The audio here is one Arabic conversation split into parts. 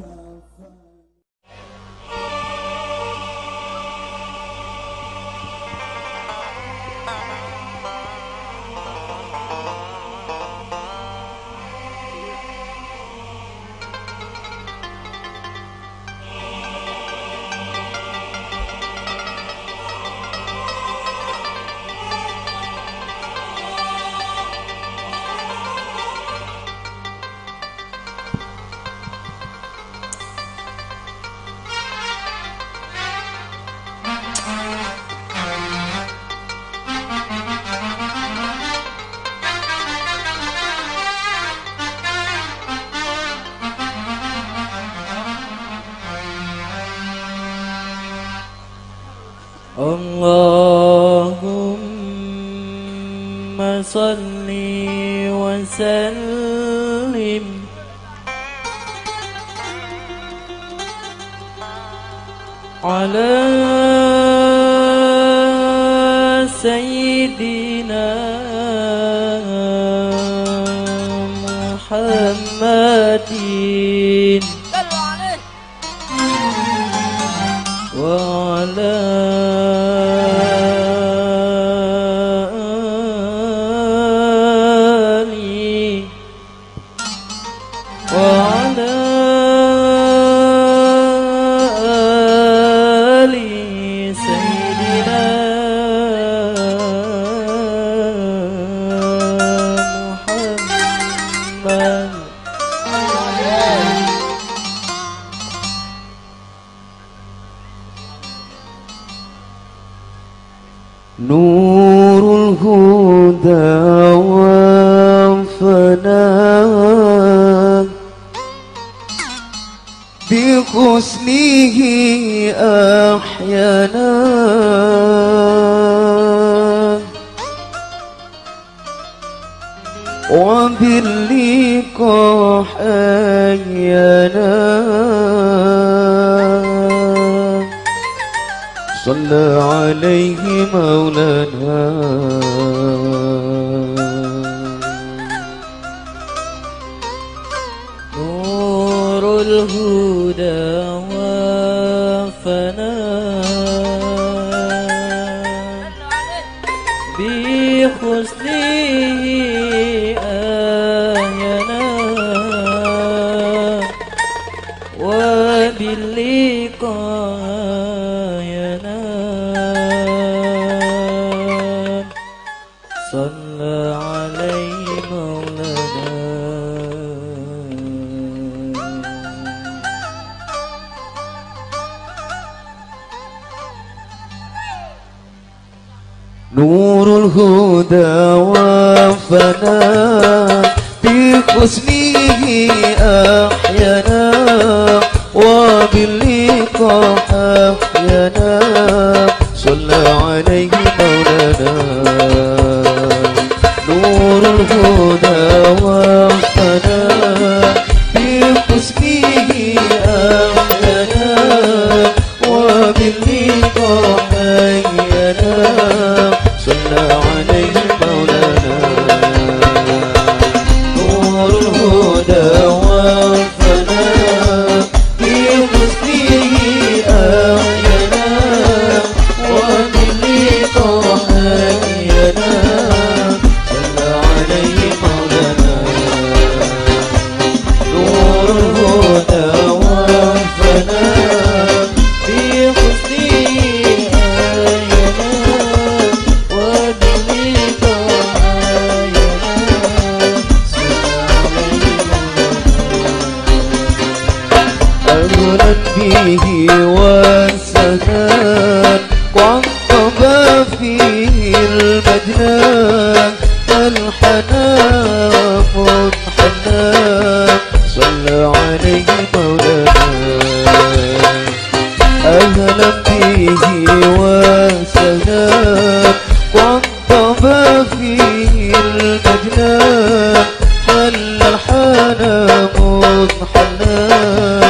love. صلي وسلم. على سيدنا محمد. صلوا عليه. حينا صلى عليه مولانا. نور الهدى الهدى وفنا بحسنه حلام حلام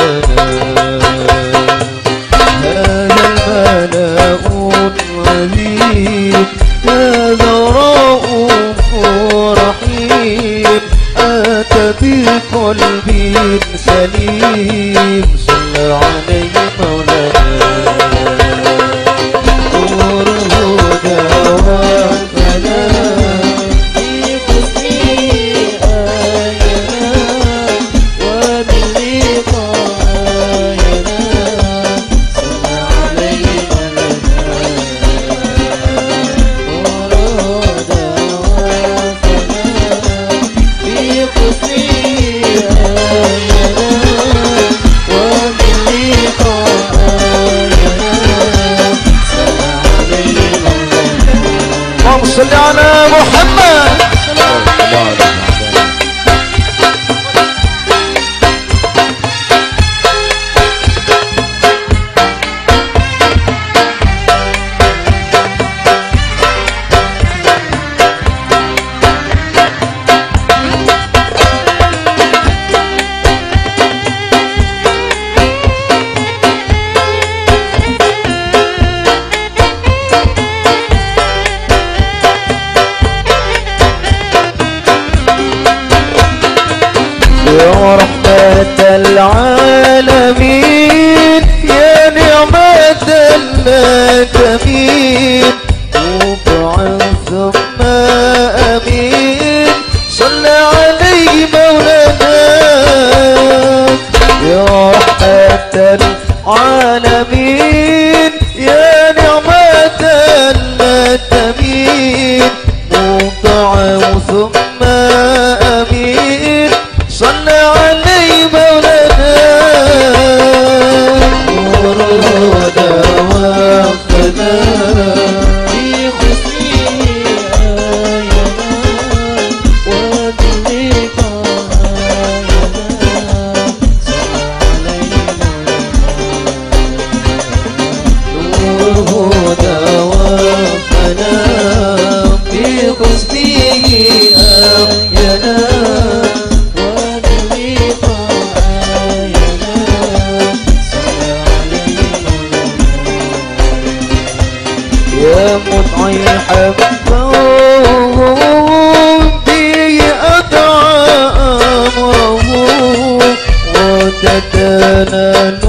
aí. قطع حبهم به أدعى أمره وتتنانى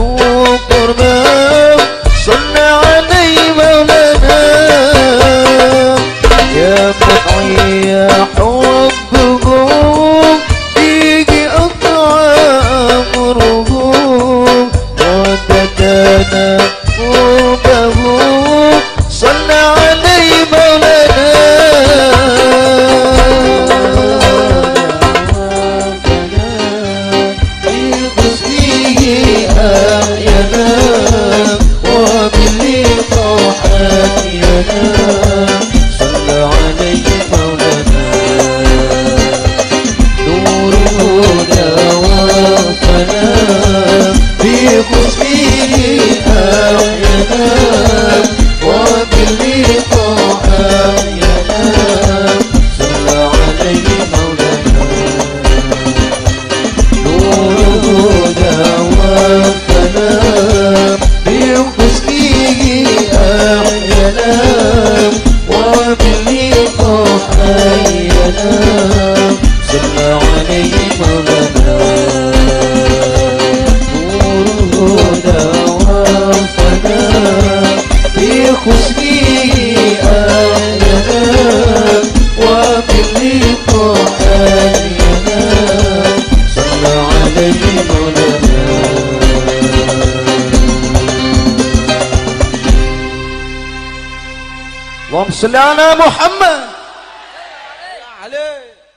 صل محمد.